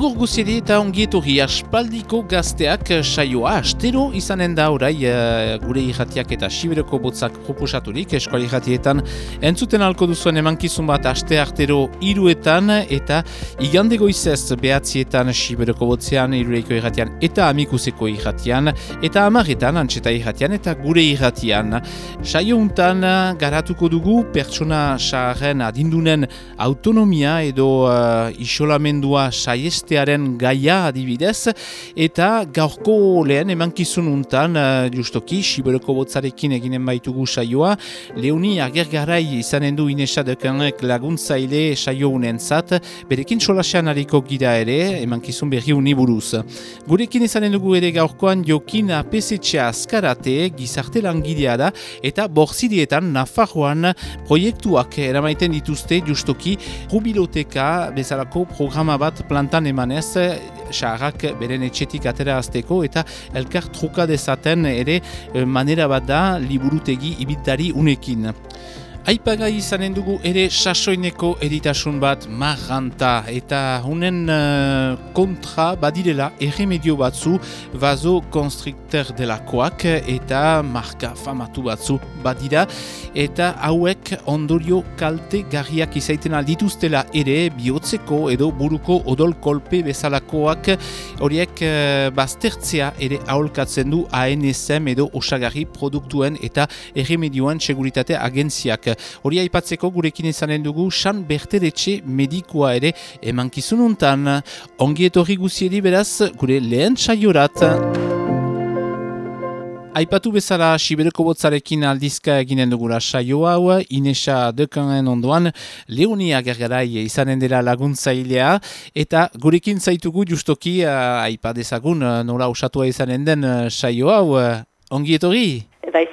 Agur guziedi eta ongietorri aspaldiko gazteak saioa astero izanen da orai uh, gure irratiak eta siberoko botzak proposaturik eskuali irratietan entzuten alko duzuen emankizun bat aste artero iruetan eta igande goizez behatzietan siberoko botzean irureiko irratian eta amikuseko irratian eta amarretan antxeta irratian eta gure irratian. Saio untan garatuko dugu pertsona saaren adindunen autonomia edo uh, isolamendua saiez bestearen gaia adibidez, eta gaurko lehen emankizun untan, uh, justoki, Siberoko botzarekin eginen baitugu saioa, Leoni agergarai izanen du inesa dekanek laguntzaile saio unen zat, berekin solasean hariko gira ere, emankizun berri uniburuz. Gurekin izanen dugu ere gaurkoan jokin apesetxea askarate, gizarte langidea da, eta borzidietan Nafarroan proiektuak eramaiten dituzte justoki jubiloteka bezalako programa bat plantan emanez, xarrak beren etxetik atera azteko eta elkar truka dezaten ere eh, manera bat da liburutegi ibitari unekin. Aipagai izanen dugu ere sasoineko editasun bat marranta eta hunen uh, kontra badirela erremedio batzu vazo konstrikter delakoak eta marka famatu batzu badira. Eta hauek ondorio kalte garriak izaiten aldituztela ere bihotzeko edo buruko odol kolpe bezalakoak horiek uh, baztertzea ere aholkatzen du ANSM edo osagarri produktuen eta erremedioan seguritate agentziak Hori aipatzeko gurekin izanen dugu San Berteretxe medikoa ere emankizununtan. Ongi etorri guziedi beraz gure lehen saiorat. Aipatu bezala Sibereko botzarekin aldizka eginen dugula saio hau, Inesa dekanen ondoan, Leonia gergarai izanen dela laguntzailea, eta gurekin zaitugu justoki uh, aipadezagun uh, nola usatua izanen den uh, saio hau. Ongi etorri? Bai,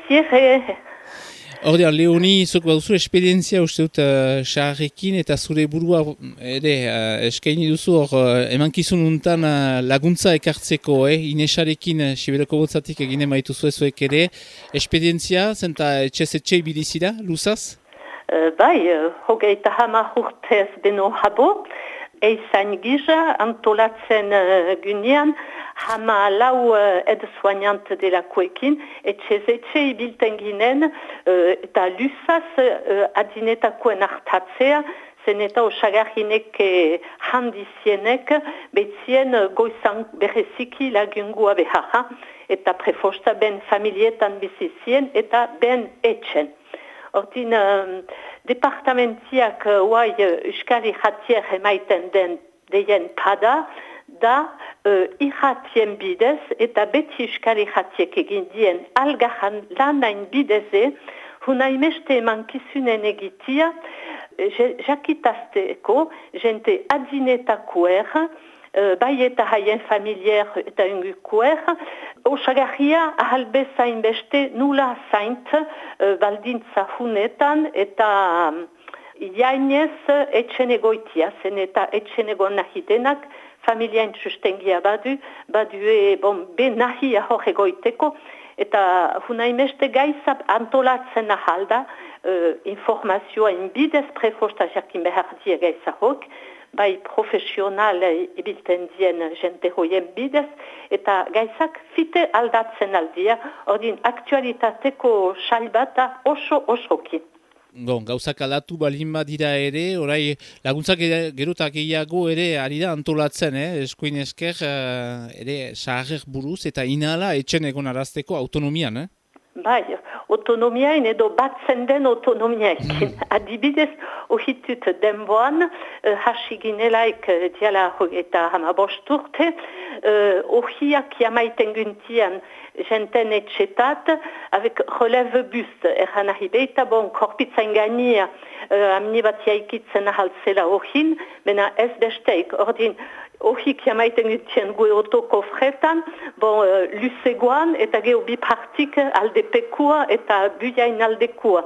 Ordean, Leoni, zuk baduzu esperientzia uste dut uh, eta zure burua ere uh, eskaini duzu hor uh, emankizun untan uh, laguntza ekartzeko, eh? Inesarekin uh, Siberoko botzatik egine maitu zuezuek ere. Esperientzia, zenta etxez etxe ibilizira, luzaz? Uh, bai, uh, hogeita hama urtez beno habo, eizan gisa antolatzen uh, gynean, hama lau uh, ed soignant delakoekin, etxe zetxe ibilten ginen, uh, eta lusaz uh, adinetakoen hartatzea, zen eta osagarrinek handizienek, betzien goizan bereziki lagungua beharra, eta prefosta ben familietan bizizien, eta ben etxen. Hortin, uh, departamentiak uh, uai uh, uskali jatier emaiten den deien pada, da uh, irratien bidez eta beti euskal irratiek egin dien. Algahan lanain bideze, huna imeste eman kizunen egitia, jakitazteko, jente adzinetakuer, uh, bai eta haien familier eta ungukuer, osagarria ahalbezain beste nula zaint uh, baldintza hunetan eta um, Iainez etxenegoitia, zen eta etxenegon nahi denak, familiain sustengia badu, badu e, bon, be nahi ahor egoiteko, eta hunaimeste gaizap antolatzen ahalda, uh, informazioa inbidez prefosta jakin behar die gaizahok, bai profesional ibilten dien jente hoien bidez, eta gaizak fite aldatzen aldia, ordin aktualitateko salbata oso osokin. Bon, gauzak alatu balin badira ere, orai laguntzak gerotak gehiago ere ari da antolatzen, eh? eskuin esker, uh, ere saharrek buruz eta inala etxen egon arazteko autonomian, eh? Bai, autonomiain edo batzen den autonomiaekin. Mm. Adibidez, ohitut denboan, uh, hasi ginelaik uh, diala eta hamabosturte, uh, ohiak jamaiten guntian jenten etxetat, avec relève buste, erran ahi beita bon, korpitzain gainia, uh, amni bat jaikitzen ahaltzela ohin, bena ez besteik, ordin, ohik jamaiten gutien gue otoko fretan, bon, uh, luzegoan, eta geho bipartik aldepekua eta buiain aldekua.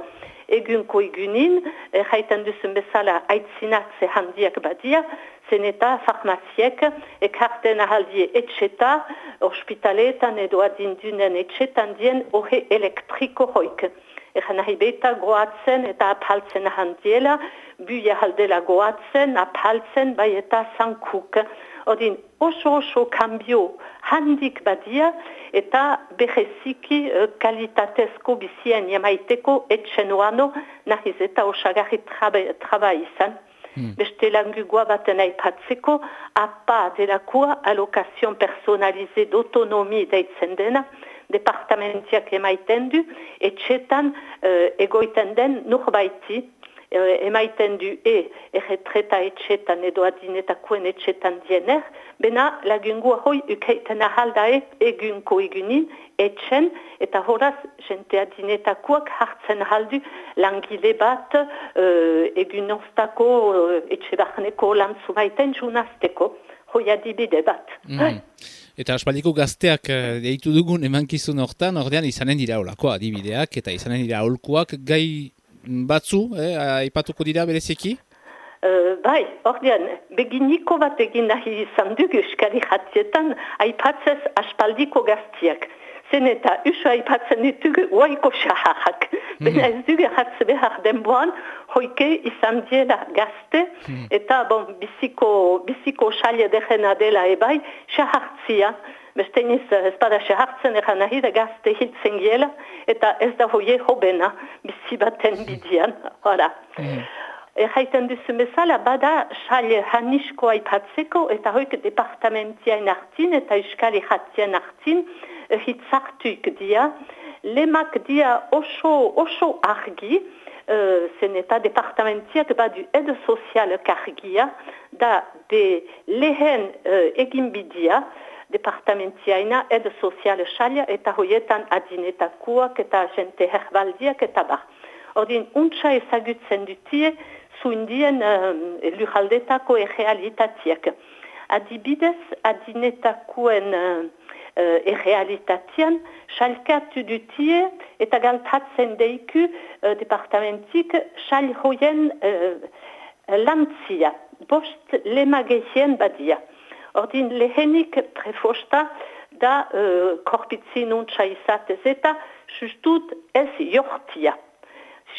Egunko egunin, erraiten duzen bezala aitzinatze handiak badia, zen eta farmaziek ekarten ahaldie etxeta, ospitaletan edo adindunen etxetan dien ohe elektriko hoik. Egan nahi beta goatzen eta apaltzen handiela, buia haldela goatzen, apaltzen, bai eta zankuk. Odin oso oso kambio handik badia eta beheziki uh, kalitatezko bizien jamaiteko etxen oano nahiz eta osagarri traba, traba izan. Hmm. Beste langugua baten aipatzeko, apa delakua alokazion personalize d'autonomi deitzen dena, departamentiak emaiten du, etxetan uh, egoiten den nurbaiti, uh, emaiten du e erretreta etxetan edo adinetakoen etxetan diener, bena lagungu hoi ukeiten ahaldae egunko egunin, etxen, eta horaz jente adinetakoak hartzen ahaldu langile bat uh, egunostako uh, etxe barneko lan zumaiten junazteko, hoi adibide bat. Mm. Eta aspaldiko gazteak eh, deitu dugun emankizun hortan, ordean izanen dira olakoa adibideak, eta izanen dira olkuak gai batzu, eh, aipatuko dira bereziki? Uh, bai, ordean, beginiko bat egin nahi izan dugu eskari jatzietan, aipatzez aspaldiko gaztiak. Zen eta usu aipatzen ditugu oaiko xahahak. Mm. Bena ez dugu jatze behar denboan, hoike izan diela gazte, mm. eta bon, biziko, biziko xalia dejena dela ebai, xahartzia. Beste niz ez bada xahartzen eran nahi da gazte hiltzen giela, eta ez da hoie hobena bizi baten bidian. Hala. Mm. Erraiten duzu bezala, bada xale hanisko aipatzeko eta hoik departamentiain hartin eta euskal jatien hartin hitzartuik dia. Lemak dia oso, oso argi, uh, zen eta departamentiak badu edo sozial kargia, da de lehen uh, egin bidia, departamentiaina edo sozial xalia eta hoietan adinetakuak eta jente herbaldiak eta bar. Ordin, untsa ezagutzen dutie, zuindien uh, lujaldetako errealitatiak. Adibidez, adinetakuen uh, uh, errealitatian, salkatu dutie eta galtatzen deiku uh, departamentik sal hoien uh, lantzia, bost lemagezien badia. Ordin lehenik prefosta da uh, korpitzin untsa izatez eta sustut ez jortia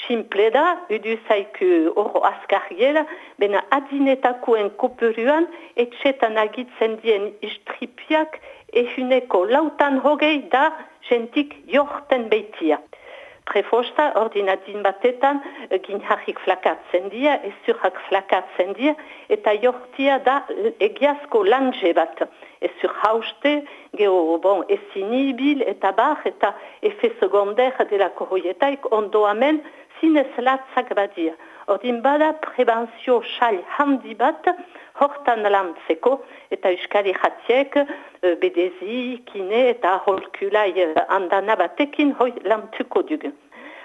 simple da, udu zaiku oro askarriela, bena adinetakoen kopuruan, etxetan agitzen dien istripiak, ehuneko lautan hogei da jentik jorten beitia. Prefosta, ordinadin batetan, ginharrik flakatzen dia, ezurrak flakatzen dia, eta jortia da egiazko lanje bat. Ezur hauste, geho, bon, ezinibil, eta bar, eta efe secondaire dela koroietaik, ondo amen, zinez latzak badia. Ordin bada prebanzio xal handi bat hortan lantzeko eta euskali jatiek uh, bedezi, kine eta holkulai uh, andana batekin hoi lantuko dugu.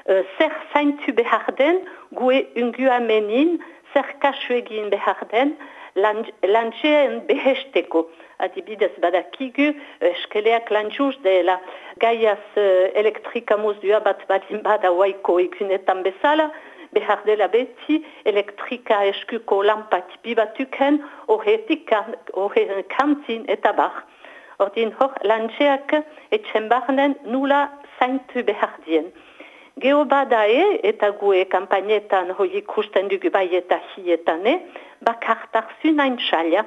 Uh, zer zaintu behar den, gue ungu amenin, zer kasu egin behar den, lantxeen behesteko. Adibidez badakigu, eskeleak lantxuz dela gaiaz uh, elektrika muzdua bat badin bada waiko egunetan bezala, behar dela beti elektrika eskuko lampa tipi batuken, horretik kantin eta bar. Ordin hor lantxeak etxen barnen nula zaintu behar dien. Geo badae eta gue kampainetan hoi ikusten dugu bai eta hietane, bakartarzu nain xalia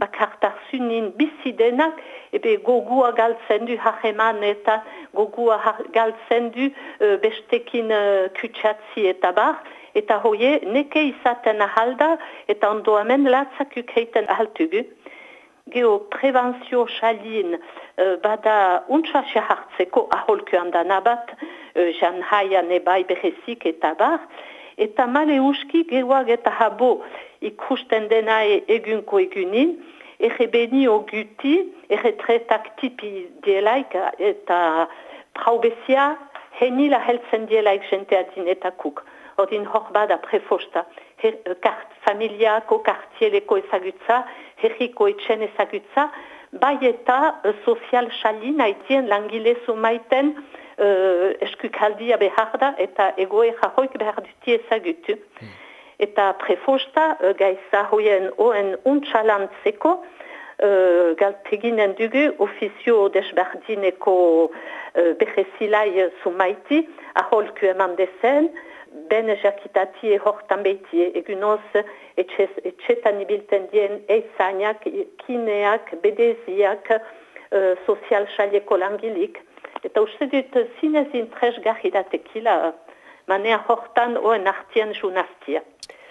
bakartarzunin bizi denak, ebe gogua galtzen du hageman eta gogua galtzen du uh, bestekin uh, kutsatzi eta bar, eta hoie neke izaten ahalda eta ondoamen latzak ukeiten ahaltugu. Geo prebanzio xalin uh, bada untsa hartzeko aholku handan abat, uh, jan haian ebai behezik eta bar, eta male uski geoak eta habo ikusten dena egunko egunin, ege beni oguti, ege tretak tipi dielaik eta praubezia heni la heltzen dielaik jente adinetakuk. Ordin hor bada prefosta, her, kart familiako, kartieleko ezagutza, herriko etxen ezagutza, bai eta uh, sozial xalin haitien langile maiten uh, eskukaldia behar da eta egoera hoik behar duti ezagutu. Hmm eta prefosta uh, gaiza hoien oen untxalantzeko uh, galteginen dugu ofizio desberdineko uh, behezilai sumaiti, aholku eman dezen, ben jakitati hortan behitie, egunoz etxetan ibilten dien eizainak, kineak, bedeziak, uh, sozial xalieko langilik. Eta uste dut zinezin presgarri datekila, manea hortan oen artien junaztia.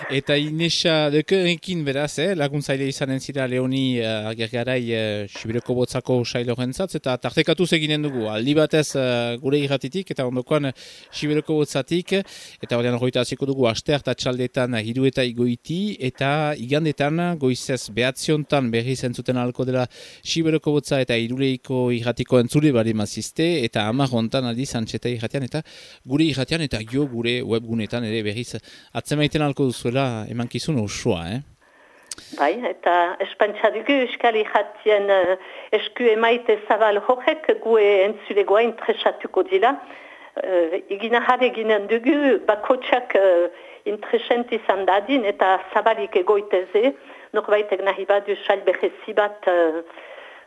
Eta Inesa dekerekin beraz, eh, laguntzaile izanen zira Leoni uh, agergarai uh, Sibireko botzako sailo jentzatz, eta tartekatu eginen dugu, aldi batez uh, gure irratitik, eta ondokoan Sibireko botzatik, eta horrean horreita hasiko dugu, aste harta txaldetan hiru eta igoiti, eta igandetan goizez behatziontan berri zentzuten alko dela Sibireko botza eta iruleiko irratiko entzule bari mazizte, eta amar hontan aldi zantxeta irratian, eta gure irratian, eta jo gure webgunetan ere berriz atzemaiten alko duzu duzuela emankizun osoa, eh? Bai, eta espantza dugu euskali jatien uh, esku emaite zabal horrek gue entzulegoa intresatuko dila. Uh, igina jare ginen dugu bakotxak uh, intresent izan dadin eta zabalik egoiteze. Norbaitek nahi badu salbehezi bat uh,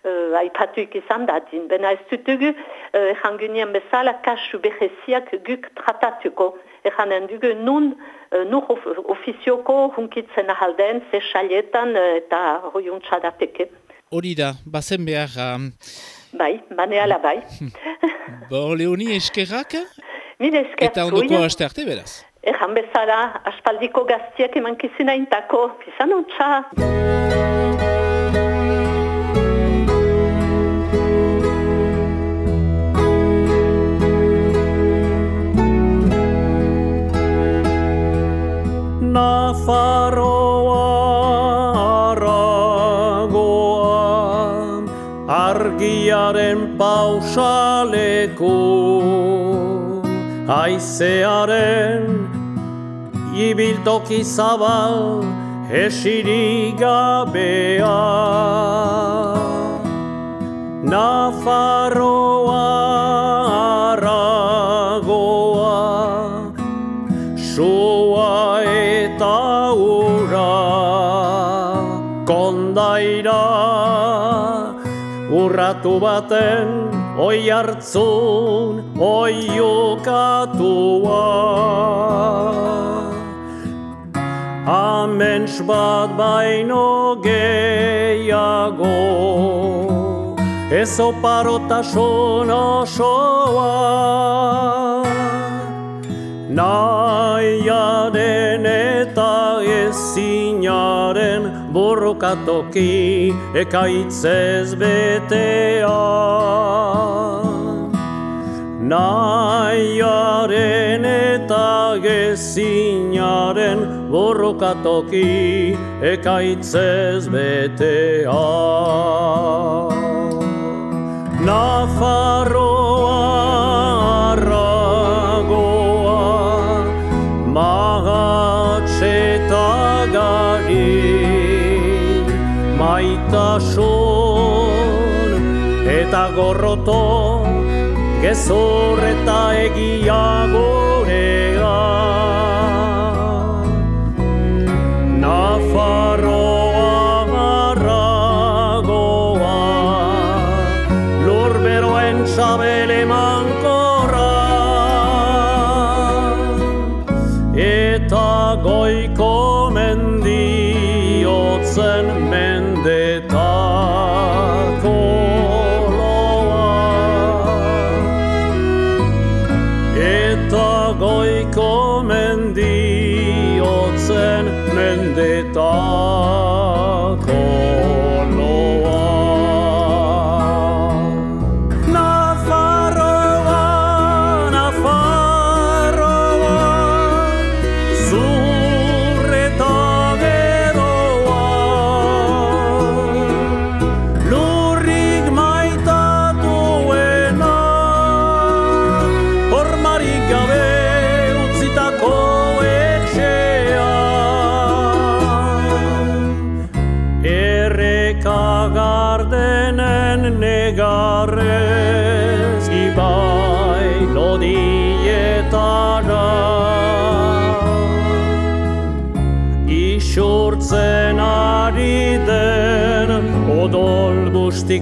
uh, aipatuik izan dadin. Bena ez dutugu, uh, ejangunien bezala kasu beheziak guk tratatuko. Ejanen dugu nun uh, nur of, ofizioko hunkitzen ahalden, ze xalietan uh, eta hoiuntza. Hori da, bazen behar... Um... Bai, baneala bai. Bo, Leoni, eskerrak? Mil eskerrak. Eta ondoko haste arte beraz? Ejan bezala, aspaldiko gaztiak eman kizina intako. Pizan Nafarroa aragoa argiaren pausaleku. Aizearen ibiltoki zabal esirigabea Nafarroa aragoa urratu baten oi hartzun oi okatua. Amens bat baino gehiago Ez oparotasun osoa. Eta ezinaren borrokatoki ekaitzez betea. Naiaren eta gezinaren borrokatoki ekaitzez betea. Nafarroa gorroto gezur eta egia gorea Nafarroa marragoa lurberoen sabele mankorra eta goiko mendiotzen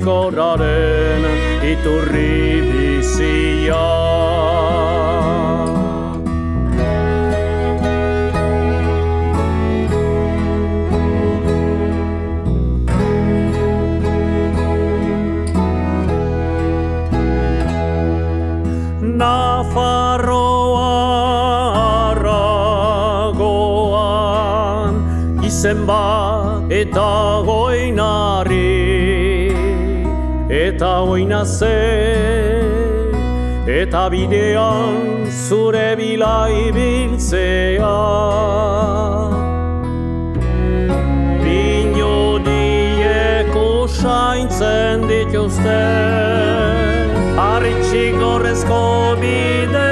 bustikorraren iturri bizia. Nafarroa aragoan izen bat eta goinari eta oina ze eta bidean zure bila ibiltzea. Pinodiek usaintzen dituzte Arritxik horrezko bidetan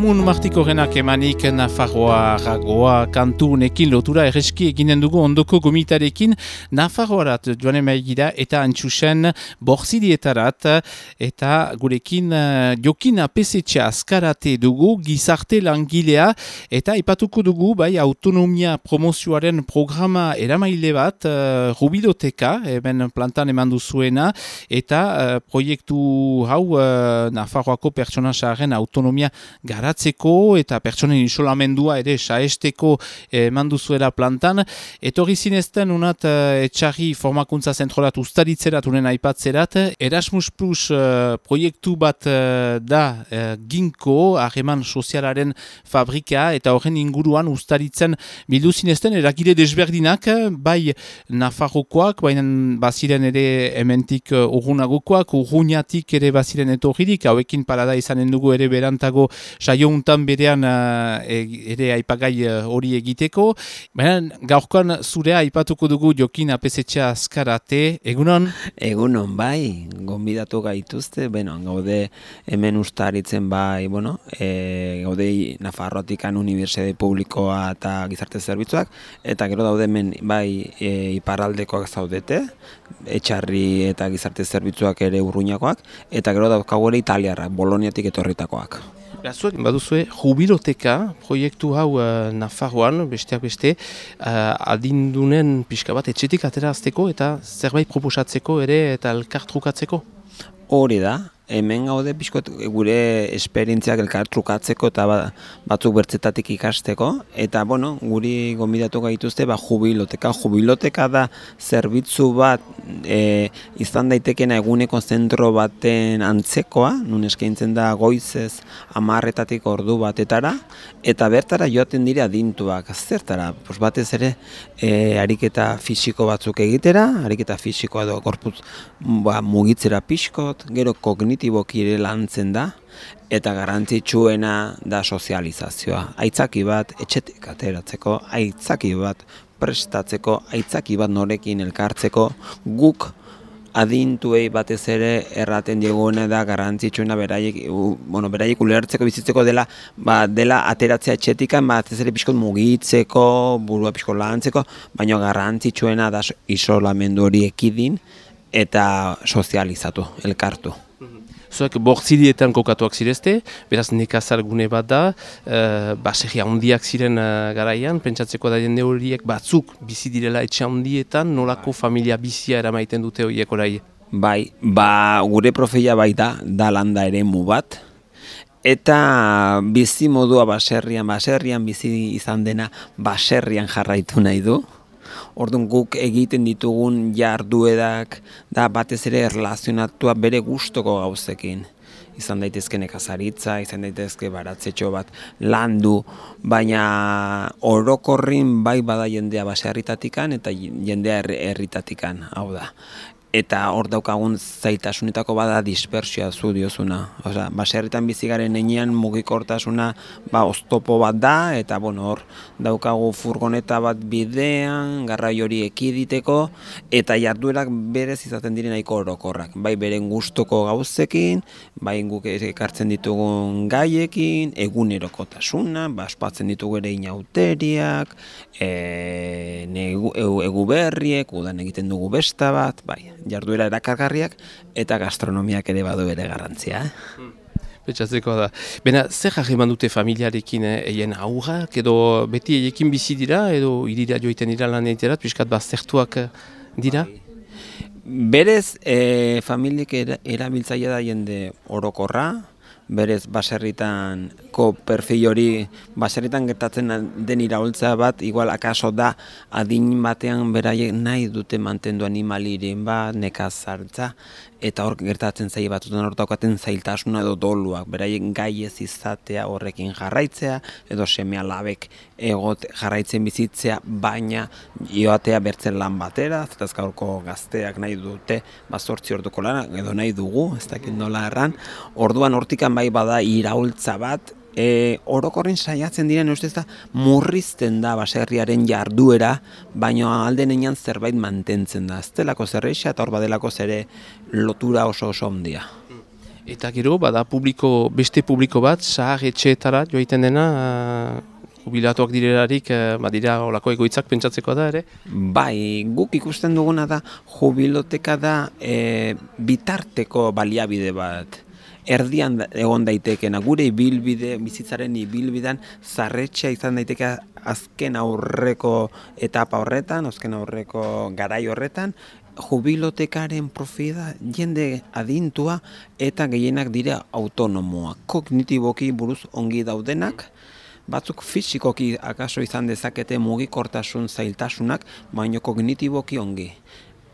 betikoa Eramun martikorenak emanik Nafarroa ragoa kantunekin lotura erreski eginen dugu ondoko gomitarekin. Nafarroarat joan gira eta antxusen borzidietarat eta gurekin uh, jokin apesetxe askarate dugu gizarte langilea eta ipatuko dugu bai autonomia promozioaren programa eramaile bat uh, rubidoteka hemen plantan eman duzuena eta uh, proiektu hau uh, Nafarroako pertsona saaren autonomia garatzeko eta pertsonen isolamendua ere saesteko eman duzuela plantan. Etorri zinezten unat uh, etxarri formakuntza zentrolat ustaritzerat unen aipatzerat. Erasmus Plus uh, proiektu bat da ginko, harreman sozialaren fabrika eta horren inguruan ustaritzen bildu zinezten eragile desberdinak, bai Nafarrokoak, baina baziren ere hementik urgunagokoak, urgunatik ere baziren etorririk, hauekin parada izanen dugu ere berantago saio untan berean uh, ere aipagai uh, hori egiteko. Baina gaurkoan zurea aipatuko dugu jokin apesetxea azkarate, egunon? Egunon, bai, gonbidatu gaituzte, beno, gaude hemen ustaritzen bai, bueno, e, gaude Nafarroatikan Unibertsitate Publikoa eta Gizarte Zerbitzuak, eta gero daude hemen bai e, iparraldekoak zaudete, etxarri eta gizarte zerbitzuak ere urruñakoak, eta gero daukagu ere italiarrak, Boloniatik etorritakoak. Zuek baduzue jubiloteka proiektu hau uh, Nafarroan, besteak beste, uh, adindunen pixka bat etxetik aterazteko eta zerbait proposatzeko ere eta elkartrukatzeko? Hori da, hemen gaude pixkot gure esperientziak elkar trukatzeko eta ba, batzuk bertzetatik ikasteko. Eta bueno, guri gonbidatu gaituzte ba jubiloteka. Jubiloteka da zerbitzu bat e, izan daitekena eguneko zentro baten antzekoa, nun eskaintzen da goizez amarretatik ordu batetara. Eta bertara joaten dira adintuak. Zertara, pues batez ere e, ariketa fisiko batzuk egitera, ariketa fisikoa edo korputz ba, mugitzera pixkot, gero kognitiboki ere lantzen da, eta garrantzitsuena da sozializazioa. Aitzaki bat etxetik ateratzeko, aitzaki bat prestatzeko, aitzaki bat norekin elkartzeko, guk adintuei batez ere erraten dieguena da garrantzitsuena beraiek bueno, beraiek ulertzeko bizitzeko dela ba, dela ateratzea etxetikan batez ere pixkot mugitzeko, burua pixkot lantzeko, baina garrantzitsuena da so- isolamendu hori ekidin eta sozializatu, elkartu. Zuek bortzidietan kokatuak zirezte, beraz nekazar gune bat da, uh, baserri handiak ziren uh, garaian, pentsatzeko da jende horiek batzuk bizi direla etxe handietan, nolako familia bizia eramaiten dute horiek orai. Bai, ba, gure profila bai da, da landa ere bat, eta bizi modua baserrian, baserrian bizi izan dena baserrian jarraitu nahi du. Orduan guk egiten ditugun jarduerak da batez ere erlazionatua bere gustoko gauzekin. Izan daitezke nekazaritza, izan daitezke baratzetxo bat landu, baina orokorrin bai bada jendea baserritatikan eta jendea herri- herritatikan, hau da. Eta hor daukagun zailtasunetako bada dispersioa zu diozuna. Osea, baserritan bizi garen heinean mugikortasuna ba oztopo bat da eta bueno, hor daukagu furgoneta bat bidean, garraio hori ekiditeko eta jarduerak berez izaten diren nahiko orokorrak. Bai beren gustoko gauzekin, bai guk ekartzen ditugun gaiekin, egunerokotasuna, ba ospatzen ditugu ere inauteriak, e, negu, egu, egu berriek, udan egiten dugu besta bat, bai, jarduera erakargarriak eta gastronomiak ere badu ere garrantzia. Eh? Betxatzeko da. Bena, zer jarri dute familiarekin eh, eien aurrak, edo beti eiekin bizi dira, edo irira joiten dira lan egiterat, piskat baztertuak eh, dira? Berez, e, familiek era, erabiltzaile da jende orokorra, berez baserritan ko perfil hori baserritan gertatzen den iraultza bat igual akaso da adin batean beraiek nahi dute mantendu animaliren bat nekazartza eta hor gertatzen zaie batzutan hor daukaten zailtasuna edo doluak. Beraiek gai ez izatea horrekin jarraitzea edo semea labek egot jarraitzen bizitzea baina joatea bertzen lan batera zetaz gaurko gazteak nahi dute bazortzi orduko lana edo nahi dugu ez dakit nola erran. Orduan hortikan bai bada iraultza bat e, orokorren saiatzen diren ustez da murrizten da baserriaren jarduera, baino aldenean zerbait mantentzen da. Aztelako zerreixa eta hor badelako zere lotura oso oso ondia. Eta gero, bada publiko, beste publiko bat, sahar etxeetara joaiten dena, uh, jubilatuak direlarik, uh, badira olako egoitzak pentsatzeko da ere? Bai, guk ikusten duguna da, jubiloteka da e, bitarteko baliabide bat erdian egon daitekena gure ibilbide bizitzaren ibilbidan zarretxea izan daiteke azken aurreko etapa horretan, azken aurreko garai horretan jubilotekaren profida jende adintua eta gehienak dira autonomoa. Kognitiboki buruz ongi daudenak, batzuk fisikoki akaso izan dezakete mugikortasun zailtasunak, baino kognitiboki ongi.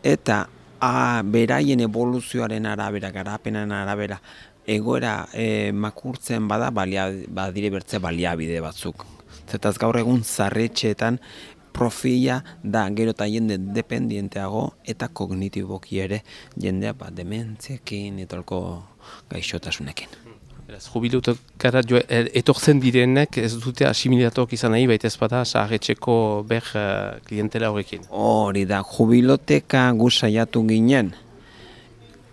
Eta a, beraien evoluzioaren arabera, garapenan arabera, egoera e, makurtzen bada balia, badire bertze baliabide batzuk. Zetaz gaur egun zarretxeetan profila da gero eta jende dependienteago eta kognitiboki ere jendea ba, dementziekin eta olko gaixotasunekin. Beraz, jubilutekara jo, e, etortzen direnek ez dute asimilatuak izan nahi, baita ez bada saharretxeko ber uh, klientela horrekin. Hori da, jubiloteka gu saiatu ginen,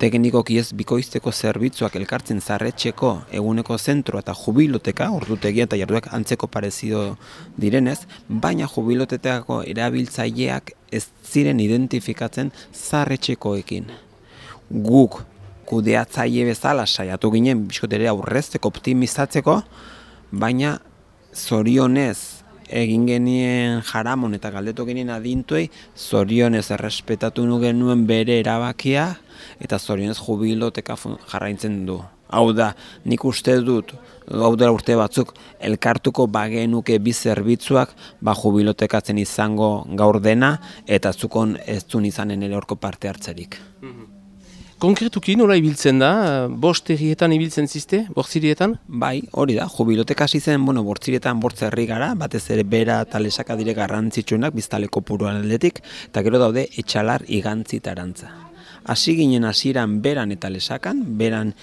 teknikoki ez bikoizteko zerbitzuak elkartzen zarretxeko eguneko zentro eta jubiloteka, ordutegia eta jarduak antzeko parezido direnez, baina jubilotetako erabiltzaileak ez ziren identifikatzen zarretxekoekin. Guk kudeatzaile bezala saiatu ginen biskotere aurrezteko optimizatzeko, baina zorionez egin genien jaramon eta galdetu genien adintuei, zorionez errespetatu nu genuen bere erabakia, eta zorionez jubiloteka jarraintzen du. Hau da, nik uste dut, hau dela urte batzuk, elkartuko bagenuke bi zerbitzuak, ba jubilotekatzen izango gaur dena, eta zukon ez zun izanen ere orko parte hartzerik. Mhm. Konkretuki nola ibiltzen da? Bost errietan ibiltzen ziste? Bortzirietan? Bai, hori da. Jubiloteka hasi zen, bueno, bortzirietan bortzerri gara, batez ere bera eta lesaka dire garrantzitsuenak biztaleko puruan aldetik, eta gero daude etxalar igantzi tarantza hasi ginen hasieran beran eta lesakan, beran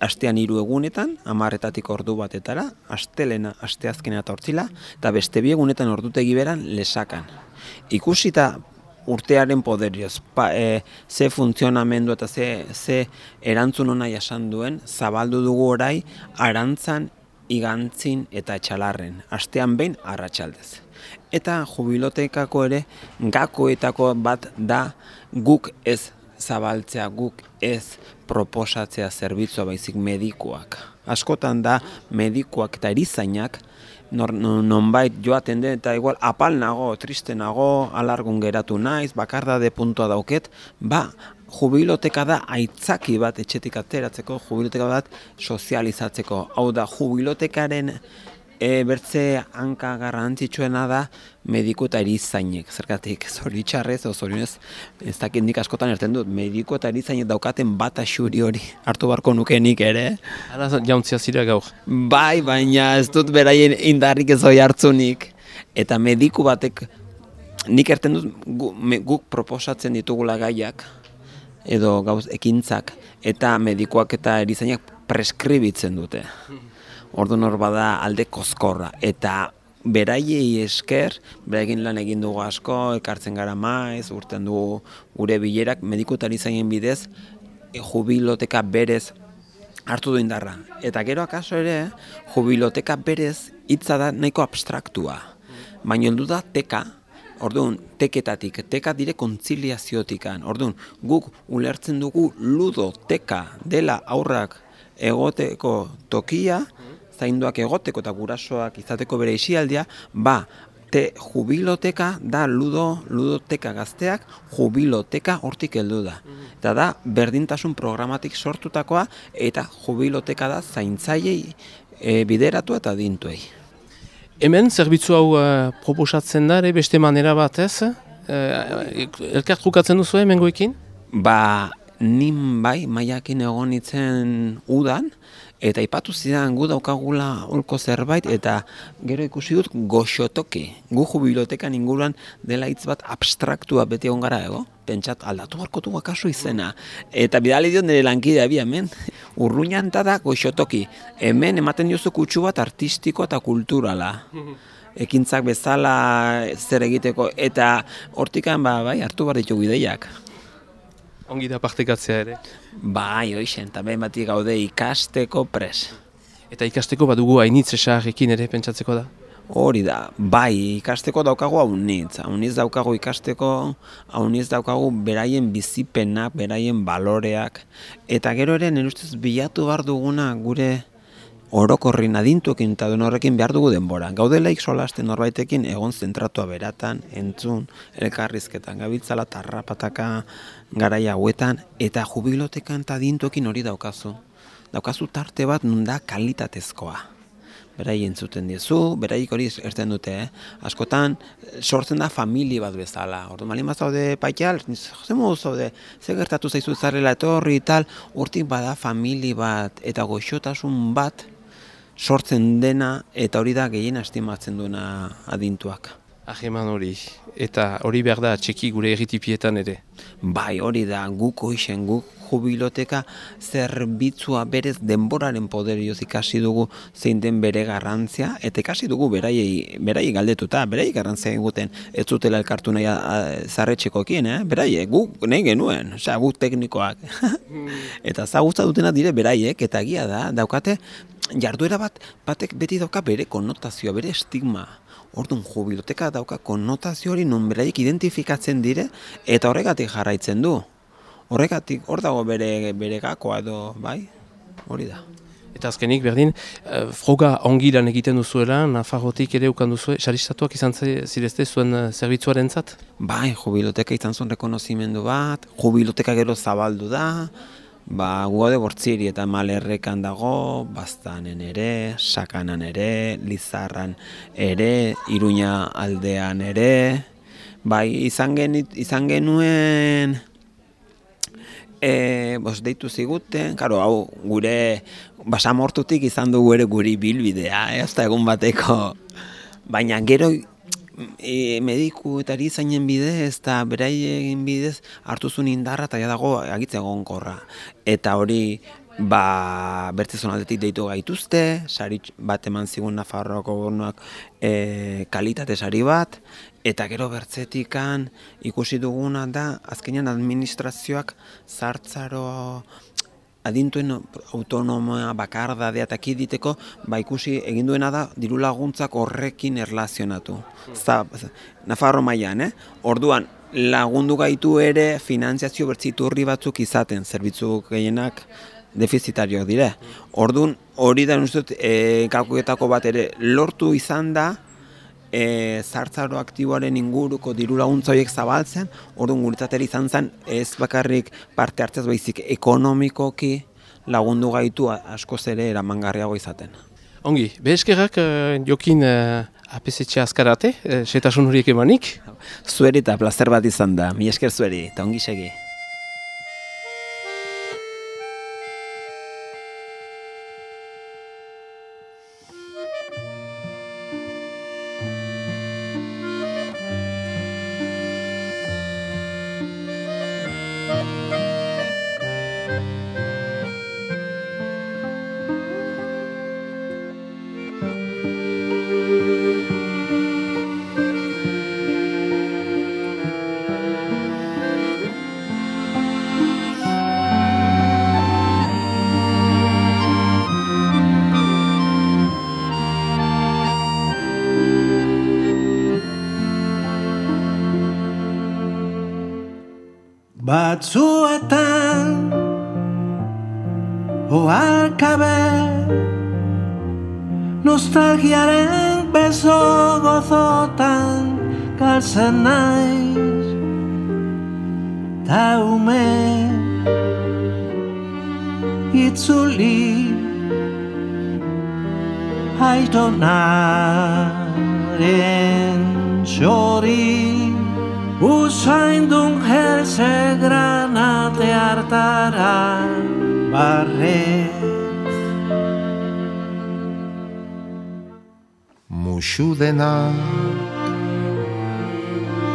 astean hiru egunetan, amarretatik ordu batetara, astelena, asteazkena eta hortzila, eta beste bi egunetan ordutegi beran lesakan. Ikusita urtearen poderioz, pa, e, ze funtzionamendu eta ze, ze erantzun hona jasan duen, zabaldu dugu orai, arantzan, igantzin eta etxalarren, astean behin arratsaldez. Eta jubilotekako ere, gakoetako bat da guk ez zabaltzea guk ez proposatzea zerbitzua baizik medikuak. Askotan da medikuak eta erizainak nonbait joaten den eta igual apal nago, triste nago, alargun geratu naiz, bakardade puntua dauket, ba, jubiloteka da aitzaki bat etxetik ateratzeko, jubiloteka bat sozializatzeko. Hau da, jubilotekaren e, bertze hanka garrantzitsuena da mediku eta erizainek. Zergatik, zoritxarrez, o zorionez, ez dakit nik askotan erten dut, mediku eta erizainek daukaten bat asuri hori hartu barko nuke nik ere. Hala jauntzia zira gaur. Bai, baina ez dut beraien indarrik ez hori hartzunik. Eta mediku batek, nik erten dut guk proposatzen ditugula gaiak, edo gauz ekintzak eta medikoak eta erizainak preskribitzen dute. Orduan hor bada alde kozkorra eta beraiei esker, beraiekin lan egin dugu asko, ekartzen gara maiz, urten dugu gure bilerak mediku eta erizainen bidez e, jubiloteka berez hartu du indarra. Eta gero akaso ere, jubiloteka berez hitza da nahiko abstraktua. Baina heldu da teka, orduan teketatik, teka dire kontziliaziotikan. Orduan, guk ulertzen dugu ludo teka dela aurrak egoteko tokia, zainduak egoteko eta gurasoak izateko bere isialdia, ba, te jubiloteka da ludo, ludoteka gazteak, jubiloteka hortik heldu da. Eta da, berdintasun programatik sortutakoa, eta jubiloteka da zaintzaiei e, bideratu eta dintuei. Hemen, zerbitzu hau uh, proposatzen da, ere, beste manera bat ez? Uh, elkart trukatzen duzu hemen goekin? Ba, nin bai, maiakin egon nitzen udan, eta ipatu zidan gu daukagula holko zerbait, eta gero ikusi dut goxotoki. Gu jubilotekan inguruan dela hitz bat abstraktua beti egon gara ego, pentsat aldatu barkotu akaso izena. Eta bidali dio nire lankidea bi hemen, urruñan da goxotoki. Hemen ematen diozu kutsu bat artistiko eta kulturala. Ekintzak bezala zer egiteko, eta hortikan ba, bai, hartu bar ditu bideiak. Ongi da partekatzea ere. Bai, hoixen, eta behin batik gaude ikasteko pres. Eta ikasteko badugu hainitz esarrekin ere pentsatzeko da. Hori da, bai, ikasteko daukagu haunitz. Haunitz daukagu ikasteko, haunitz daukagu beraien bizipenak, beraien baloreak. Eta gero ere, nire ustez, bilatu behar duguna gure orokorrin adintuekin eta horrekin behar dugu denbora. Gaudelaik solasten norbaitekin egon zentratua beratan, entzun, elkarrizketan, gabiltzala tarrapataka garaia hauetan, eta jubilotekan eta adintuekin hori daukazu. Daukazu tarte bat nun da kalitatezkoa. Berai entzuten diezu, beraik hori erten dute, eh? askotan sortzen da famili bat bezala. Ordu malin bat zaude paitial, ze modu zaude, ze gertatu zaizu zarela etorri tal, urtik bada famili bat eta goxotasun bat sortzen dena eta hori da gehien estimatzen duena adintuak. Aheman hori, eta hori behar da txeki gure erritipietan ere. Bai, hori da, guk hoixen, guk jubiloteka zerbitzua berez denboraren poderioz ikasi dugu zein den bere garrantzia, eta ikasi dugu beraiei, beraiei galdetuta, beraiei garrantzia eguten ez zutela elkartu nahi zarretxekokin, eh? beraiek, guk nahi genuen, osea, guk teknikoak. eta zagutza dutena dire beraiek, eta egia da, daukate, jarduera bat, batek beti dauka bere konnotazioa, bere estigma. Orduan jubiloteka dauka konnotazio hori non beraiek identifikatzen dire eta horregatik jarraitzen du. Horregatik hor dago bere bere gakoa edo, bai? Hori da. Eta azkenik, berdin, uh, froga ongi lan egiten duzuela, Nafarrotik ere ukan duzu, saristatuak izan zirezte zuen uh, zerbitzuaren zat? Bai, jubiloteka izan zuen rekonozimendu bat, jubiloteka gero zabaldu da, Ba, gaude bortziri eta malerrekan dago, baztanen ere, sakanan ere, lizarran ere, iruña aldean ere. Bai, izan, izan genuen, e, bos, deitu ziguten, karo, hau, gure basamortutik izan dugu ere guri bilbidea, eh, ez da egun bateko. Baina gero e, mediku eta erizainen bidez eta beraien bidez hartu zuen indarra eta dago agitze egonkorra. Eta hori ba, bertzezon aldetik deitu gaituzte, sari bat eman zigun Nafarroako gobernuak e, kalitate sari bat, eta gero bertzetikan ikusi duguna da, azkenean administrazioak zartzaro adintuen autonomoa bakardadea eta kiditeko, ba ikusi egin duena da diru laguntzak horrekin erlazionatu. Za, Nafarro mailan, eh? Orduan, lagundu gaitu ere finantziazio bertziturri batzuk izaten, zerbitzu gehienak defizitarioak dire. Orduan, hori da nuzut, e, kalkuketako bat ere lortu izan da, e, zartzaro aktiboaren inguruko diru laguntza horiek zabaltzen, orduan guretzatera izan zen ez bakarrik parte hartzez baizik ekonomikoki lagundu gaitu askoz ere eramangarriago izaten. Ongi, beheskerrak uh, jokin uh, apesetxe azkarate, uh, setasun horiek emanik? Zueri eta plazer bat izan da, mi esker zueri, eta ongi segi.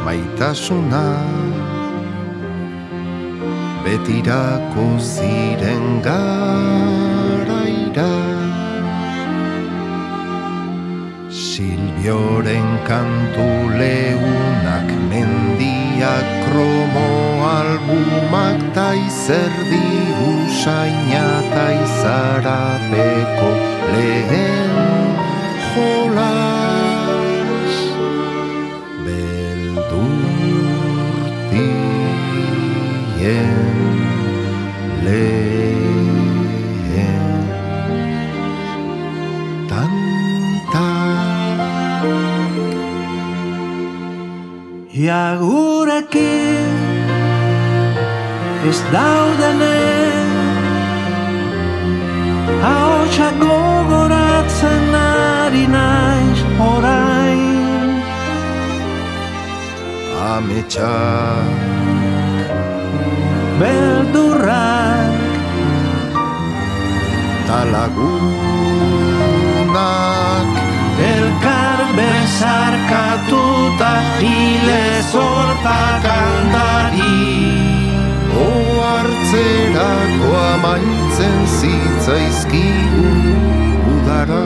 Maitasuna. Betirako ziren garaira Silbioren kantu leunak mendiak kromo albumak ta izerdi usaina ta izarapeko lehen Ia gurekin ez daudenen Haotxa gogoratzen ari naiz orain. Ametsak Beldurrak talagunak elkar bezarkatuta Hile zorta kantari Oartzerako amaitzen zitzaizkigu udara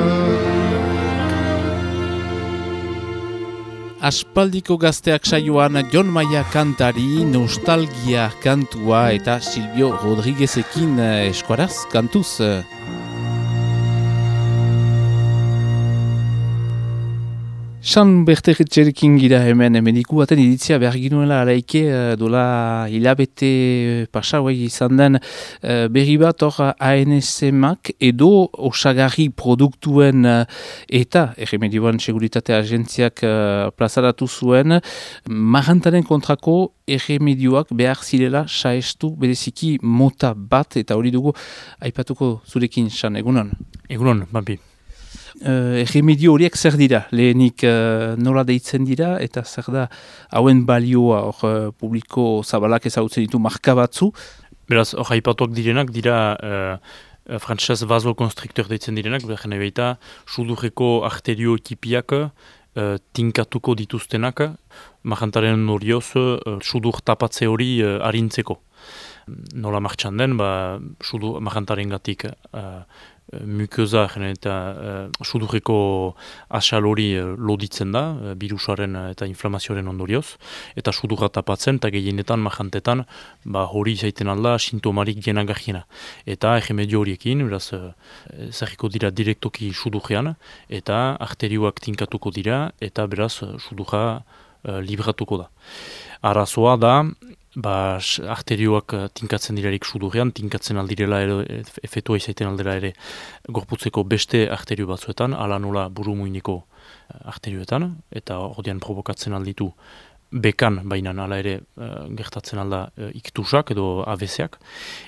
Aspaldiko gazteak saioan John Maia kantari, nostalgia kantua eta Silvio Rodriguezekin eh, eskuaraz kantuz. San Berteretxerekin gira hemen, hemen ikuaten iditzia behar ginuela araike eh, dola hilabete eh, pasa hoi izan den eh, berri bat hor ANSM-ak edo osagarri produktuen eta erremedioan seguritate agentziak plazaratu zuen marantaren kontrako erremedioak behar zirela saestu bereziki mota bat eta hori dugu aipatuko zurekin san egunon. Egunon, bampi. Uh, erremedio horiek zer dira, lehenik uh, nola deitzen dira, eta zer da hauen balioa hor uh, publiko zabalak ezagutzen ditu marka batzu. Beraz, hor haipatuak direnak dira uh, frantzaz vaso konstriktor deitzen direnak, behar nahi baita, sudurreko arterio ekipiak uh, tinkatuko dituztenak, marantaren norioz, uh, sudur tapatze hori uh, arintzeko. Nola martxan den, ba, sudur marantaren gatik uh, mukoza eta uh, sudurreko asal hori uh, loditzen da, uh, virusaren uh, eta inflamazioaren ondorioz, eta sudurra tapatzen, eta gehienetan, majantetan, ba, hori izaiten alda sintomarik genagarriena. Eta egemedio horiekin, beraz, uh, zerriko dira direktoki sudurrean, eta arterioak tinkatuko dira, eta beraz, sudurra uh, libratuko da. Arazoa da, ba, arterioak eh, tinkatzen dirarik sudurrean, tinkatzen aldirela ere, efetua izaiten aldera ere gorputzeko beste arterio batzuetan, ala nola buru muineko eh, arterioetan, eta ordean provokatzen alditu bekan, baina hala ere eh, gertatzen alda uh, iktusak edo AVC-ak,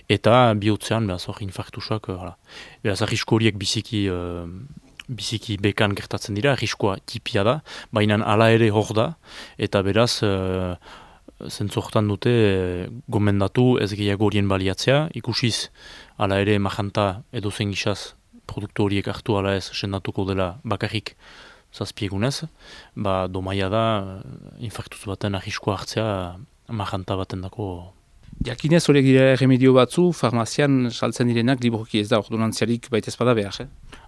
eta bihotzean, behaz, hor infarktusak, uh, arrisko horiek biziki, uh, biziki bekan gertatzen dira, arriskoa tipia da, baina hala ere hor da, eta beraz, uh, zentzortan dute e, gomendatu ez gehiago horien baliatzea, ikusiz hala ere majanta edo zen gizaz produktu horiek hartu ala ez sendatuko dela bakarrik zazpiegunez, ba domaia da eh, infarktuz baten arriskoa hartzea majanta baten dako Jakinez horiek dira remedio batzu, farmazian saltzen direnak libroki ez da ordonantziarik baita ezpada behar. Eh?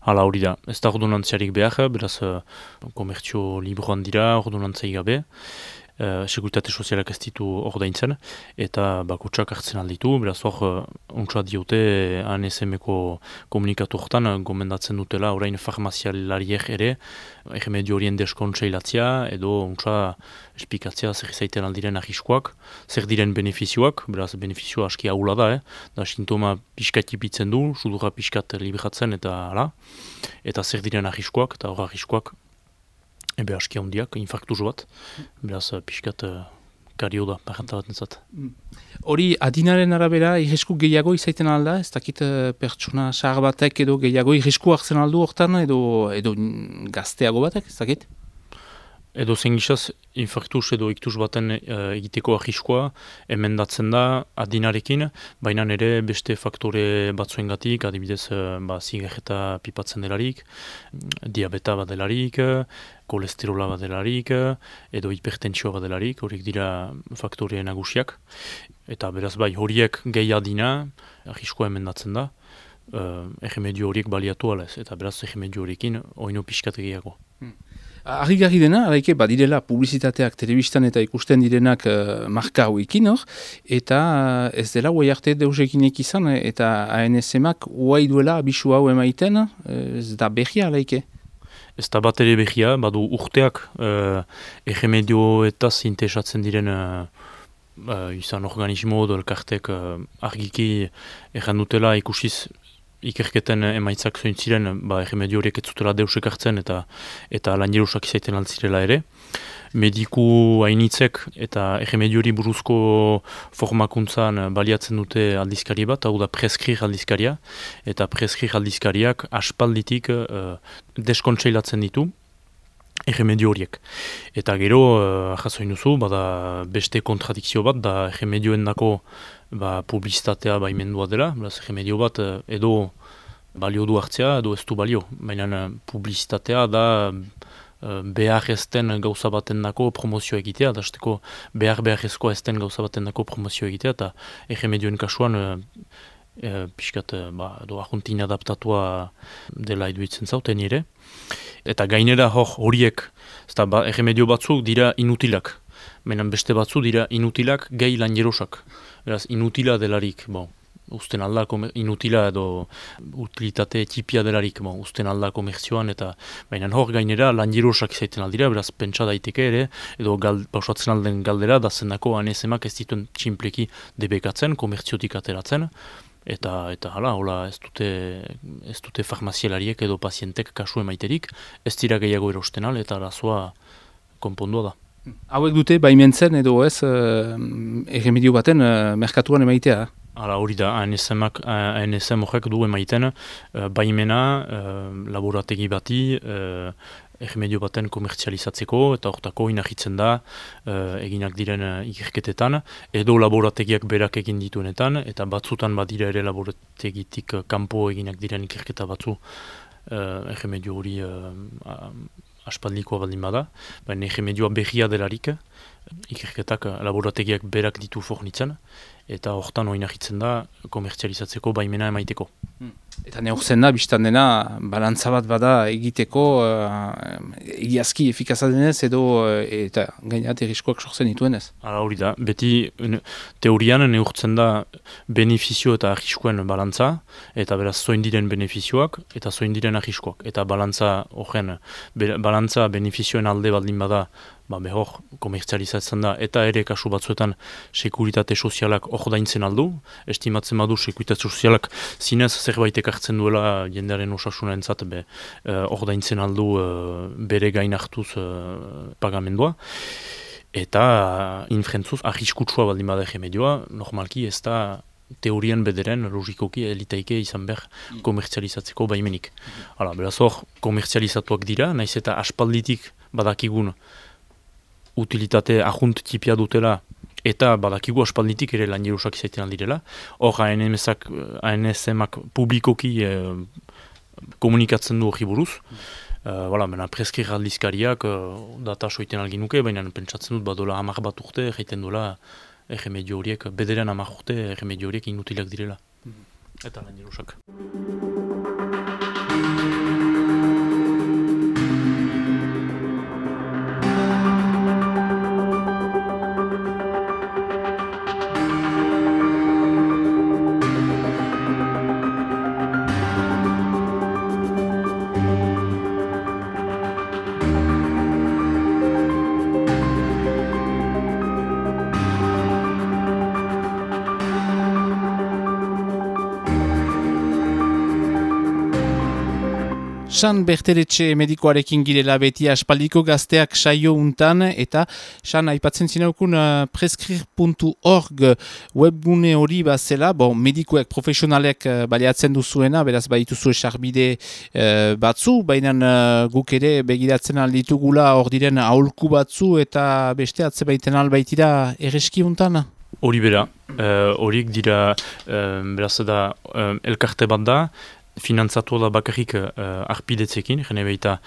Hala hori da, ez da ordonantziarik behar, beraz uh, komertzio dira ordonantzai gabe. Uh, seguritate sozialak ez ditu ordaintzen, eta bakotsak hartzen alditu, beraz hor, uh, diote ANSM-eko komunikatu horretan, uh, gomendatzen dutela, orain farmazialariek ere, erremedio horien deskontseilatzea, edo ontsa espikatzea zer izaiten aldiren ahiskoak, zer diren benefizioak, beraz benefizioa aski haula da, eh? da sintoma piskat ipitzen du, sudura piskat liberatzen eta ala, eta zer diren ahiskoak, eta hor ahiskoak Ebe aski handiak, infarktuz bat, beraz eh, pixkat uh, kario da, parranta bat nintzat. Mm. Hori adinaren arabera irrisku gehiago izaiten alda, ez dakit uh, pertsona sahar batek edo gehiago irrisku hartzen aldu hortan edo, edo gazteago batek, ez dakit? Edo zen gizaz, infarktuz edo iktuz baten uh, egiteko ahiskoa emendatzen da adinarekin, baina ere beste faktore batzuen gatik, adibidez uh, ba, zigarreta pipatzen delarik, diabeta bat delarik, kolesterola bat delarik, edo hipertentsioa bat delarik, horiek dira faktore nagusiak. Eta beraz bai, horiek gehi adina, ahiskoa emendatzen da, uh, egemedio horiek baliatu alez, eta beraz egemedio horiekin oino pixkat gehiago. Hmm. Arrigarri dena, araike, badirela publizitateak telebistan eta ikusten direnak uh, marka hauekin, hor, eta uh, ez dela guai arte deusekinek izan, eta ANSM-ak guai duela abisu hau emaiten, ez da behia, araike? Ez da bat ere behia, badu urteak uh, egemedio eta zintesatzen diren uh, uh, izan organismo edo elkartek uh, argiki errandutela ikusiz ikerketen emaitzak zoin ziren, ba, erremedio horiek ez zutela deusek hartzen eta eta lan jerusak izaiten altzirela ere. Mediku hainitzek eta erremedio hori buruzko formakuntzan baliatzen dute aldizkari bat, hau da preskrir aldizkaria, eta preskrir aldizkariak aspalditik uh, deskontseilatzen ditu, Erremedio horiek. Eta gero, uh, jasoin duzu, bada beste kontradikzio bat, da erremedioen dako ba, publizitatea baimendua dela, beraz, remedio bat eh, edo balio du hartzea, edo ez du balio. Baina eh, publizitatea da eh, behar ezten gauza baten dako promozio egitea, da esteko behar behar ezkoa ezten gauza baten dako promozio egitea, eta erremedioen kasuan e, e, pixkat, ba, edo ahuntin adaptatua dela iduitzen zauten ere. Eta gainera hor horiek, ez da, ba, erremedio batzuk dira inutilak, Baina beste batzu dira inutilak gehi lan jerosak. Beraz, inutila delarik, bon, usten alda, inutila edo utilitate tipia delarik, bon, usten alda komerzioan, eta baina hor gainera lan jirosak izaiten aldira, beraz, pentsa daiteke ere, edo gal, pausatzen alden galdera, da zenako anezemak ez dituen txinpleki debekatzen, komertziotik ateratzen, eta eta hala, hola, ez dute, ez dute farmazialariek edo pazientek kasu emaiterik, ez dira gehiago erosten al, eta arazoa konpondua da. Hauek dute baimentzen edo ez uh, erremedio baten uh, merkatuan emaitea? Hala hori da, ANSM-ak, ANSM horrek du emaiten uh, baimena uh, laborategi bati uh, erremedio baten komertzializatzeko eta hortako inahitzen da uh, eginak diren uh, ikerketetan edo laborategiak berak egin dituenetan eta batzutan badira ere laborategitik uh, kanpo eginak diren ikerketa batzu uh, erremedio hori uh, aspaldikoa baldin bada, baina remedioa behia delarik, ikerketak laborategiak berak ditu fornitzen, eta hortan hori da komertzializatzeko baimena emaiteko. Hmm. Eta neurzen da, biztan dena, balantza bat bada egiteko uh, egiazki efikaza denez edo uh, eta gainat eriskoak sortzen dituen ez? Hala hori da, beti teorian neurtzen da beneficio eta arriskoen balantza, eta beraz zoin diren beneficioak eta zoin diren arriskoak. Eta balantza horren, balantza beneficioen alde baldin bada ba, behor komertzializatzen da, eta ere kasu batzuetan sekuritate sozialak hor daintzen aldu, estimatzen badu sekuritate sozialak zinez zerbait ekartzen duela jendearen osasuna entzat be uh, hor daintzen aldu uh, bere gain hartuz uh, pagamendua. Eta infrentzuz ahiskutsua baldin bada medioa, normalki ez da teorian bederen logikoki elitaike izan behar komertzializatzeko baimenik. Hala, beraz hor, komertzializatuak dira, naiz eta aspalditik badakigun utilitate ahunt tipia dutela eta badakigu aspalditik ere lan jerusak izaiten aldirela. Hor, ANSM-ak publikoki eh, komunikatzen du hori buruz. Uh, voilà, mena preskir aldizkariak uh, data soiten algin nuke, baina pentsatzen dut badola hamar bat urte, egiten dola erremedio horiek, bederen hamar urte erremedio horiek inutilak direla. Mm Eta lan San Berteretxe medikoarekin girela beti aspaldiko gazteak saio untan eta San aipatzen zinaukun uh, preskrir.org webgune hori bazela, bon, medikoek profesionalek uh, baliatzen duzuena, beraz baituzu esarbide uh, batzu, baina uh, guk ere begiratzen alditugula hor diren aholku batzu eta beste atze baiten albaitira erreski untan? Hori bera, eh, horiek dira, beraz da, elkarte bat da, finantzatu da bakarrik uh, arpidetzekin, jene baita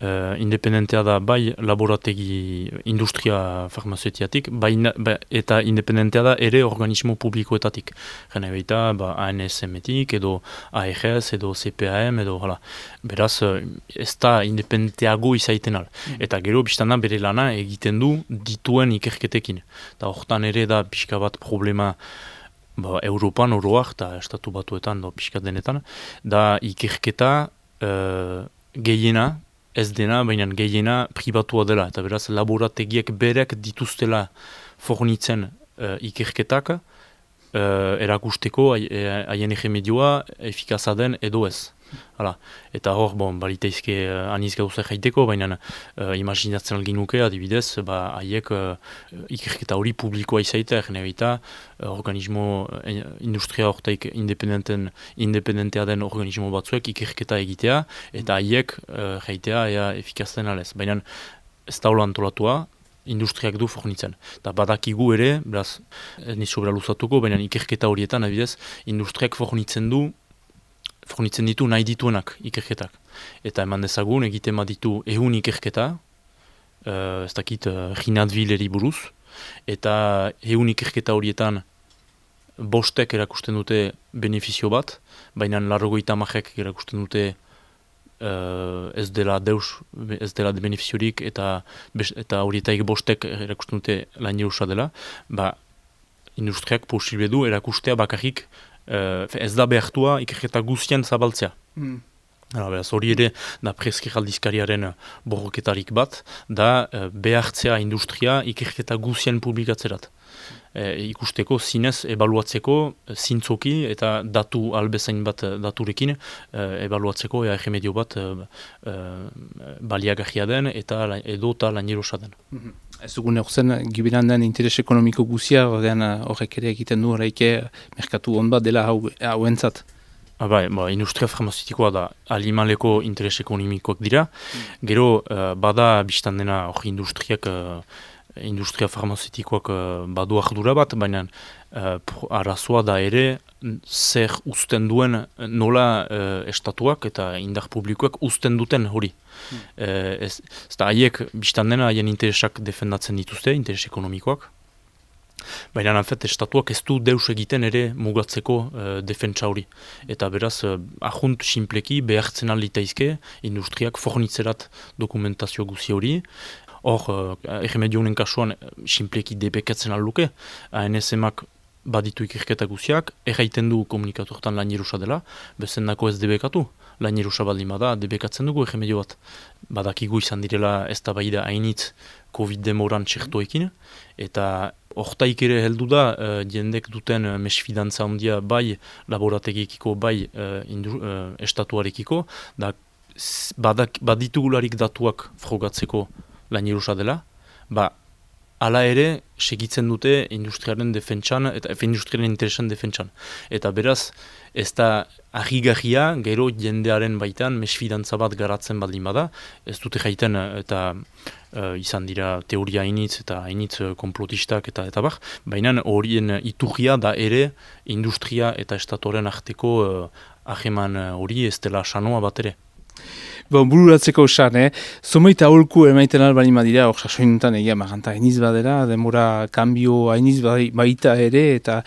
uh, independentea da bai laborategi industria farmazeutiatik, bai, ba, eta independentea da ere organismo publikoetatik. Jene baita ba, ANSM-etik edo ARS edo CPAM edo hala. Beraz, uh, ez da independenteago izaiten al. Mm. Eta gero biztana bere lana egiten du dituen ikerketekin. Eta hortan ere da pixka bat problema ba, Europan oroak eta estatu batuetan do pixkat denetan, da ikerketa uh, gehiena, ez dena, baina gehiena pribatua dela, eta beraz laborategiek berek dituztela fornitzen uh, ikerketak uh, erakusteko haien ejemedioa efikaza den edo ez. Hala. Eta hor, bon, baliteizke uh, aniz gauza jaiteko, baina uh, imaginatzen algin nuke, adibidez, ba, haiek uh, ikerketa hori publikoa izaita, egin uh, organismo, uh, industria horretaik independentea den organismo batzuek ikerketa egitea, eta haiek uh, jaitea ea efikazten alez. Baina ez da antolatua, industriak du fornitzen. Eta badakigu ere, beraz, niz sobra luzatuko, baina ikerketa horietan, adibidez, industriak fornitzen du fornitzen ditu nahi dituenak ikerketak. Eta eman dezagun egiten ditu ehun ikerketa, uh, ez dakit uh, buruz, eta ehun ikerketa horietan bostek erakusten dute beneficio bat, baina larrogoita majek erakusten dute uh, ez dela deus, ez dela de benefiziorik, eta, eta horietaik bostek erakusten dute lan dela, ba, industriak posible du erakustea bakarrik ez da behartua ikerketa guztien zabaltzea. Mm. hori ere, da preskiraldizkariaren borroketarik bat, da uh, behartzea industria ikerketa guztien publikatzerat. E, ikusteko zinez ebaluatzeko zintzoki eta datu albezain bat daturekin e, ebaluatzeko ea egemedio bat e, e, baliagahia den eta edo eta lainerosa den. Mm Ez dugun eurzen, gibiran den interes ekonomiko guzia, ordean eh, horrek ere egiten du horreike merkatu hon bat dela hau, hau entzat. Ah, bai, ba, industria farmazitikoa da alimaleko interes ekonomikoak dira. Mm. Gero, uh, bada biztan dena hori industriak, uh, industria farmazitikoak uh, badu ardura bat, baina uh, arazoa da ere zer usten duen nola uh, estatuak eta indar publikoak usten duten hori. Hmm. Uh, ez, da haiek biztan dena haien interesak defendatzen dituzte, interes ekonomikoak. Baina anfet, estatuak ez du deus egiten ere mugatzeko uh, defentsa hori. Eta beraz, ahunt simpleki behartzen alitaizke industriak fornitzerat dokumentazio guzi hori. Hor, uh, erremedionen kasuan, simpleki debekatzen aluke. ANSM-ak baditu ikerketa guziak, erraiten du komunikatu horretan lan dela, bezen nako ez debekatu, lan jirusa baldin bada, debekatzen dugu egemedio bat. Badakigu izan direla ez da bai hainitz COVID demoran txertoekin, eta hortaik ere heldu da, uh, jendek duten uh, mesfidantza handia bai laborategikiko, bai uh, indu, uh, estatuarekiko, da badak, baditugularik datuak frogatzeko lan dela, ba, Hala ere, segitzen dute industriaren defentsan, eta industriaren interesan defentsan. Eta beraz, ez da ahigarria, gero jendearen baitan, mesfidantza bat garatzen baldin bada, ez dute jaiten eta uh, izan dira teoria hainitz eta hainitz uh, komplotistak eta eta bar, baina horien iturria da ere industria eta estatoren arteko uh, aheman hori ez dela sanoa bat ere. Bon, bururatzeko usan, eh? Zomeita holku emaiten albani madira, hor sasoinutan egia maganta hainiz badera, demora kanbio hainiz bai, baita ere, eta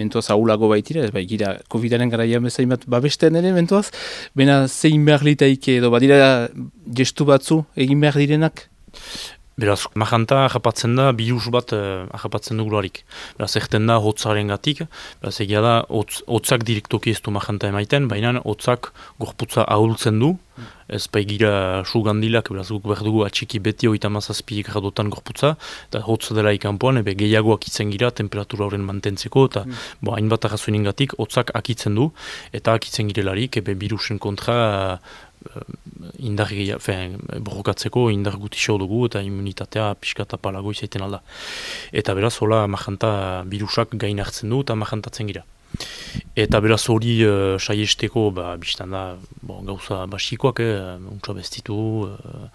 mentuaz ahulago baitira, ez bai gira COVID-aren garaia bezain bat babesten ere, mentuaz, bena zein behar litaike edo, badira gestu batzu egin behar direnak? Beraz, majanta ahapatzen da, birus bat uh, ahapatzen dugularik. Beraz, erten da hotzaren gatik, beraz, egia da, hotzak direktoki ez du majanta emaiten, baina hotzak gorputza ahultzen du, mm. ez baigira sugandilak, beraz, guk behar dugu atxiki beti oita mazazpi gradotan gorputza, eta hotz dela ikanpoan, ebe gehiago akitzen gira temperatura horren mantentzeko, eta mm. bo, hainbat arrazoinen gatik, hotzak akitzen du, eta akitzen girelarik, ebe birusen kontra, indar gehiago, borrokatzeko indar gutixo dugu eta immunitatea pixka eta palago izaiten alda. Eta beraz, hola, majanta birusak gain hartzen du eta majantatzen gira. Eta beraz hori uh, saiesteko, ba, biztan da, bon, gauza basikoak, eh, untsa bestitu, uh,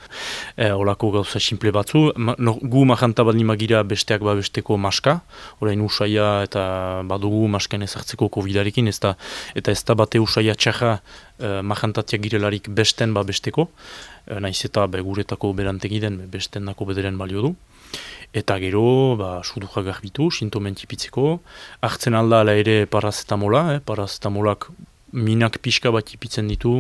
eh, olako gauza simple batzu. Ma, no, gu majanta bat magira besteak ba besteko maska, orain usaia eta badugu masken ezartzeko COVID-arekin, ez eta ez da bate usaia txarra uh, majantatia girelarik besten ba besteko, uh, naiz eta beguretako berantegi den, besten dako bederen balio du. Eta gero, ba, suduja garbitu, sintomen tipitzeko. Artzen alda ala ere parazetamola, eh? parazetamolak minak pixka bat tipitzen ditu,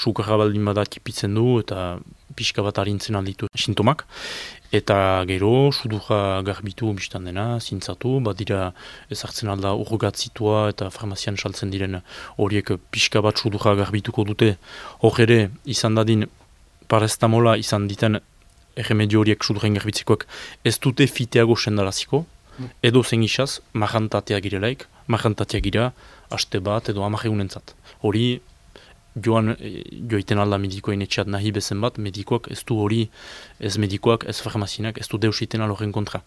sukarra baldin bada tipitzen du, eta pixka bat harintzen alditu sintomak. Eta gero, suduja garbitu biztan dena, zintzatu, bat dira ez hartzen alda urgatzitua eta farmazian saltzen diren horiek pixka bat suduja garbituko dute. Hor ere, izan dadin parazetamola izan diten erremedio horiek sudurren garbitzekoak ez dute fiteago sendaraziko, mm. edo zen isaz, majantatea girelaik, majantatea gira, haste bat edo amajegunen zat. Hori, joan e, joiten alda medikoen etxeat nahi bezen bat, medikoak ez du hori, ez medikoak, ez farmazinak, ez du deus iten aloren kontra.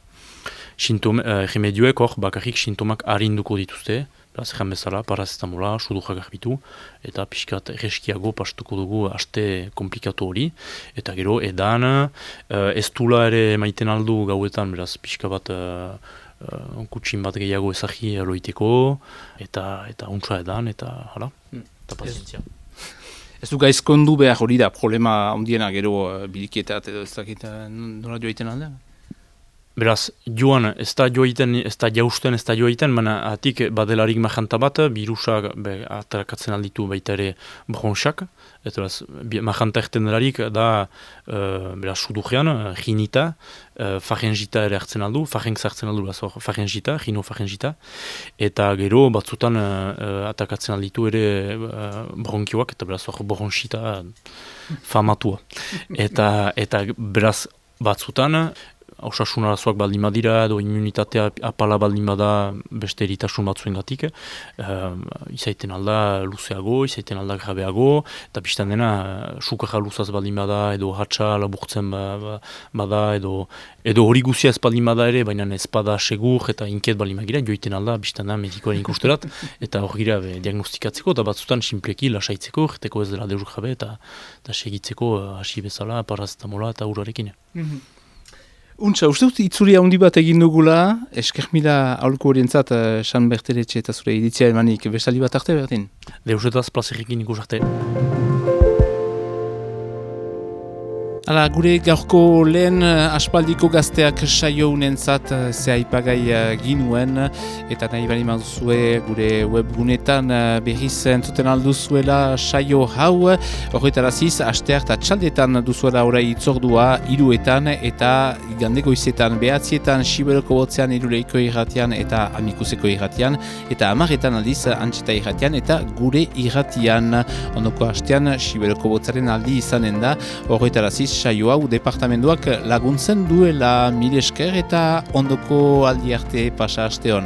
Sintom, uh, remedioek hor, bakarrik sintomak harinduko dituzte, Beraz, egan bezala, parazetamola, suduja garbitu, eta pixkat ereskiago pastuko dugu aste komplikatu hori. Eta gero, edan, uh, ez tula ere maiten aldu gauetan, beraz, pixka bat uh, uh, kutsin bat gehiago ezagi loiteko, eta eta untsa edan, eta hala, hmm. eta pazientzia. Ez du gaizkondu behar hori da problema ondiena gero uh, biliketat edo ez dakit nola joa aldean? Beraz, joan, ez da joiten, ez da jausten, ez da joiten, baina atik badelarik majanta bat, birusak atrakatzen alditu baita ere bronxak, eta beraz, majanta erten delarik da, uh, beraz, sudujean, jinita, uh, farengita ere hartzen aldu, fareng zartzen aldu, beraz, farengita, jino farengita, eta gero batzutan uh, atrakatzen alditu ere uh, bronkioak, eta beraz, bronxita famatua. Eta, eta beraz, batzutan, Osasun arazoak baldin badira edo immunitatea apala baldin bada beste eritasun batzuen gatik. Uh, izaiten alda luzeago, izaiten alda grabeago, eta biztan dena sukarra luzaz baldin bada edo hatsa laburtzen ba, ba, bada edo edo hori guzia ez baldin bada ere, baina ez bada segur eta inket baldin badira, joiten alda biztan da medikoaren ikusterat, eta hori gira be, diagnostikatzeko eta batzutan simpleki lasaitzeko, jeteko ez dela deus jabe eta, eta segitzeko hasi bezala, parazetamola eta urarekin. Mm Untsa, uste dut itzuri handi bat egin dugula, esker mila horientzat, uh, San Berteretxe eta zure editzia emanik, besali bat arte berdin? Deusetaz plazerikin ikus Hala, gure gaurko lehen eh, aspaldiko gazteak saio unentzat eh, zehaipagai uh, ginuen. Eta nahi bali mazuzue gure webgunetan berriz entzuten alduzuela saio hau. Horretaraziz, asteak eta txaldetan duzuela orai itzordua iruetan eta igandeko izetan behatzietan siberoko botzean iruleiko irratian eta amikuseko irratian eta amaretan aldiz antxeta irratian eta gure irratian. Ondoko hastean siberoko botzaren aldi izanen da. Horretaraziz saio hau departamentuak laguntzen duela mil esker eta ondoko aldi arte pasa aste hon.